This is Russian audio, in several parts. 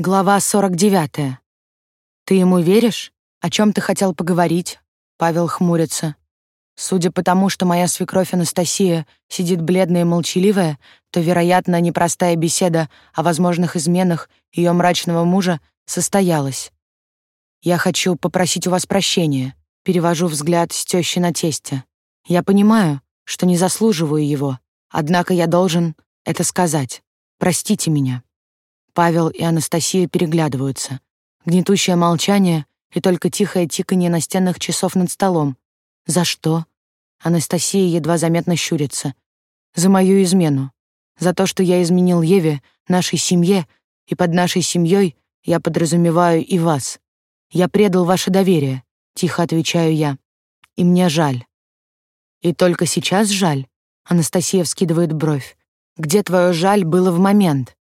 Глава 49. «Ты ему веришь? О чем ты хотел поговорить?» Павел хмурится. Судя по тому, что моя свекровь Анастасия сидит бледная и молчаливая, то, вероятно, непростая беседа о возможных изменах ее мрачного мужа состоялась. «Я хочу попросить у вас прощения», — перевожу взгляд с тещи на тестя. «Я понимаю, что не заслуживаю его, однако я должен это сказать. Простите меня». Павел и Анастасия переглядываются. Гнетущее молчание и только тихое тиканье настенных часов над столом. «За что?» Анастасия едва заметно щурится. «За мою измену. За то, что я изменил Еве, нашей семье, и под нашей семьей я подразумеваю и вас. Я предал ваше доверие», — тихо отвечаю я. «И мне жаль». «И только сейчас жаль?» Анастасия вскидывает бровь. «Где твое жаль было в момент?»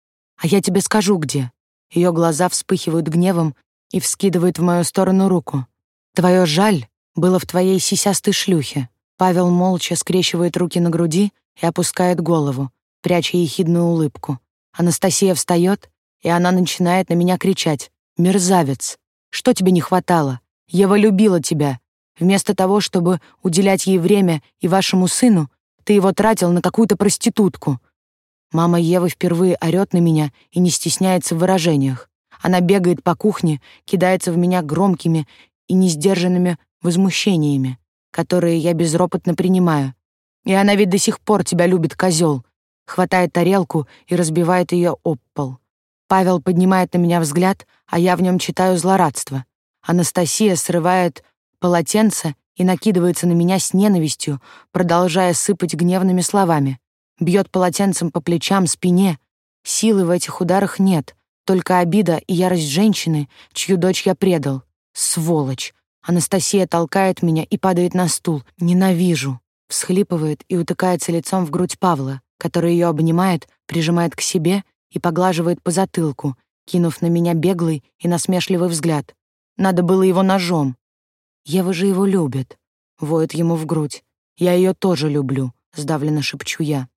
А я тебе скажу, где. Ее глаза вспыхивают гневом и вскидывает в мою сторону руку. Твое жаль было в твоей сисястой шлюхе. Павел молча скрещивает руки на груди и опускает голову, пряча ехидную улыбку. Анастасия встает, и она начинает на меня кричать. «Мерзавец! Что тебе не хватало? Ева любила тебя. Вместо того, чтобы уделять ей время и вашему сыну, ты его тратил на какую-то проститутку. Мама Евы впервые орёт на меня и не стесняется в выражениях. Она бегает по кухне, кидается в меня громкими и несдержанными возмущениями, которые я безропотно принимаю. И она ведь до сих пор тебя любит, козел. Хватает тарелку и разбивает ее об пол. Павел поднимает на меня взгляд, а я в нем читаю злорадство. Анастасия срывает полотенце и накидывается на меня с ненавистью, продолжая сыпать гневными словами. Бьет полотенцем по плечам, спине. Силы в этих ударах нет, только обида и ярость женщины, чью дочь я предал. Сволочь. Анастасия толкает меня и падает на стул. Ненавижу. Всхлипывает и утыкается лицом в грудь Павла, который ее обнимает, прижимает к себе и поглаживает по затылку, кинув на меня беглый и насмешливый взгляд. Надо было его ножом. Ева же его любит. Воет ему в грудь. Я ее тоже люблю, сдавленно шепчу я.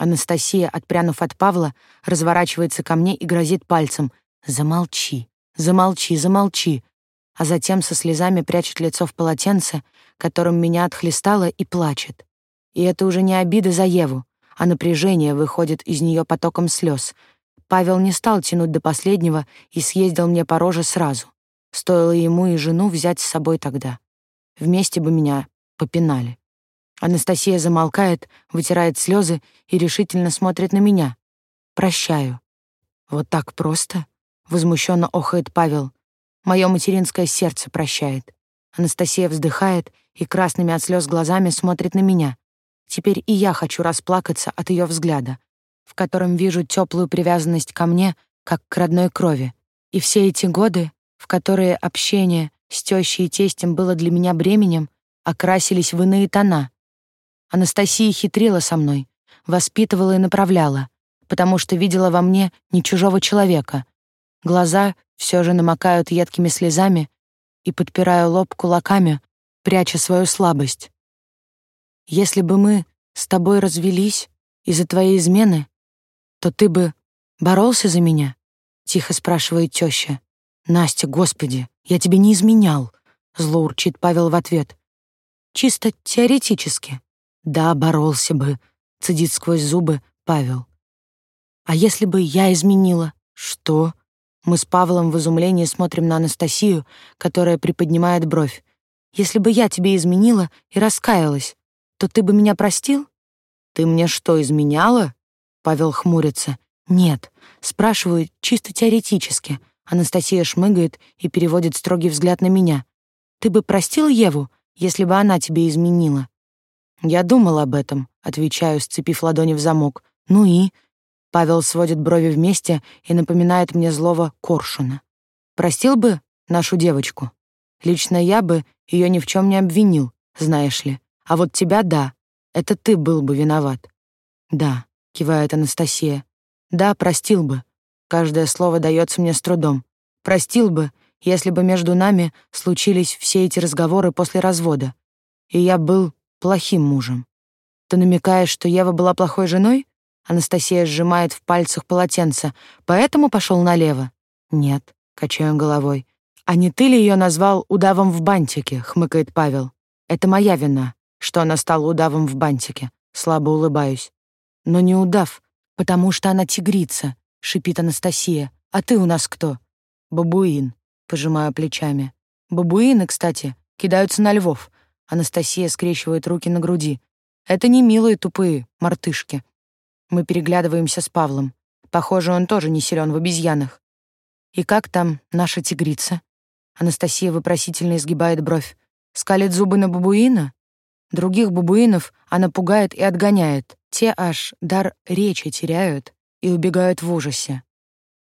Анастасия, отпрянув от Павла, разворачивается ко мне и грозит пальцем. «Замолчи, замолчи, замолчи!» А затем со слезами прячет лицо в полотенце, которым меня отхлестало, и плачет. И это уже не обида за Еву, а напряжение выходит из нее потоком слез. Павел не стал тянуть до последнего и съездил мне по роже сразу. Стоило ему и жену взять с собой тогда. Вместе бы меня попинали. Анастасия замолкает, вытирает слезы и решительно смотрит на меня. «Прощаю». «Вот так просто?» — возмущенно охает Павел. «Мое материнское сердце прощает». Анастасия вздыхает и красными от слез глазами смотрит на меня. Теперь и я хочу расплакаться от ее взгляда, в котором вижу теплую привязанность ко мне, как к родной крови. И все эти годы, в которые общение с тещей и тестем было для меня бременем, окрасились в иные тона, Анастасия хитрила со мной, воспитывала и направляла, потому что видела во мне не чужого человека. Глаза все же намокают едкими слезами и подпираю лоб кулаками, пряча свою слабость. Если бы мы с тобой развелись из-за твоей измены, то ты бы боролся за меня? Тихо спрашивает теща. Настя, господи, я тебе не изменял, зло урчит Павел в ответ. Чисто теоретически. Да, боролся бы, цедит сквозь зубы Павел. А если бы я изменила? Что? Мы с Павлом в изумлении смотрим на Анастасию, которая приподнимает бровь. Если бы я тебе изменила и раскаялась, то ты бы меня простил? Ты мне что, изменяла? Павел хмурится. Нет, спрашиваю чисто теоретически. Анастасия шмыгает и переводит строгий взгляд на меня. Ты бы простил Еву, если бы она тебе изменила? «Я думал об этом», — отвечаю, сцепив ладони в замок. «Ну и?» Павел сводит брови вместе и напоминает мне злого коршуна. «Простил бы нашу девочку? Лично я бы ее ни в чем не обвинил, знаешь ли. А вот тебя — да. Это ты был бы виноват». «Да», — кивает Анастасия. «Да, простил бы. Каждое слово дается мне с трудом. Простил бы, если бы между нами случились все эти разговоры после развода. И я был плохим мужем. Ты намекаешь, что Ева была плохой женой? Анастасия сжимает в пальцах полотенце, поэтому пошел налево. Нет, качаю головой. А не ты ли ее назвал удавом в бантике, хмыкает Павел. Это моя вина, что она стала удавом в бантике. Слабо улыбаюсь. Но не удав, потому что она тигрица, шипит Анастасия. А ты у нас кто? Бабуин, пожимаю плечами. Бабуины, кстати, кидаются на львов. Анастасия скрещивает руки на груди. Это не милые тупые мартышки. Мы переглядываемся с Павлом. Похоже, он тоже не силен в обезьянах. «И как там наша тигрица?» Анастасия вопросительно изгибает бровь. «Скалит зубы на бабуина?» Других бабуинов она пугает и отгоняет. Те аж дар речи теряют и убегают в ужасе.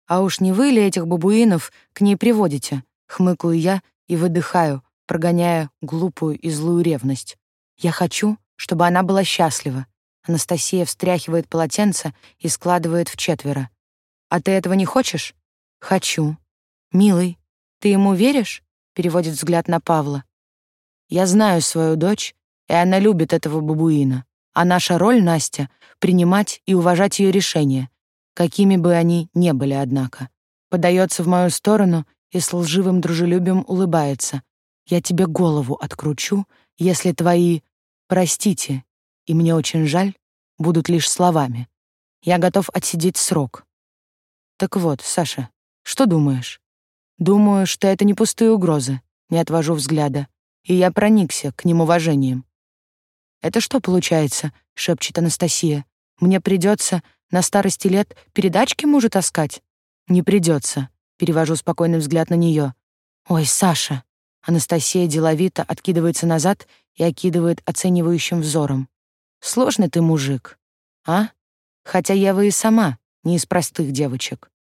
«А уж не вы ли этих бабуинов к ней приводите?» Хмыкаю я и выдыхаю, прогоняя глупую и злую ревность. «Я хочу, чтобы она была счастлива». Анастасия встряхивает полотенце и складывает в четверо. «А ты этого не хочешь?» «Хочу». «Милый, ты ему веришь?» переводит взгляд на Павла. «Я знаю свою дочь, и она любит этого бабуина. А наша роль, Настя, — принимать и уважать ее решения, какими бы они ни были, однако. Подается в мою сторону и с лживым дружелюбием улыбается. Я тебе голову откручу, если твои «простите» и «мне очень жаль» будут лишь словами. Я готов отсидеть срок. Так вот, Саша, что думаешь? Думаю, что это не пустые угрозы, не отвожу взгляда, и я проникся к ним уважением. «Это что получается?» — шепчет Анастасия. «Мне придется на старости лет передачки мужу таскать?» «Не придется», — перевожу спокойный взгляд на нее. «Ой, Саша!» Анастасия деловито откидывается назад и окидывает оценивающим взором. «Сложный ты мужик, а? Хотя Ева и сама не из простых девочек».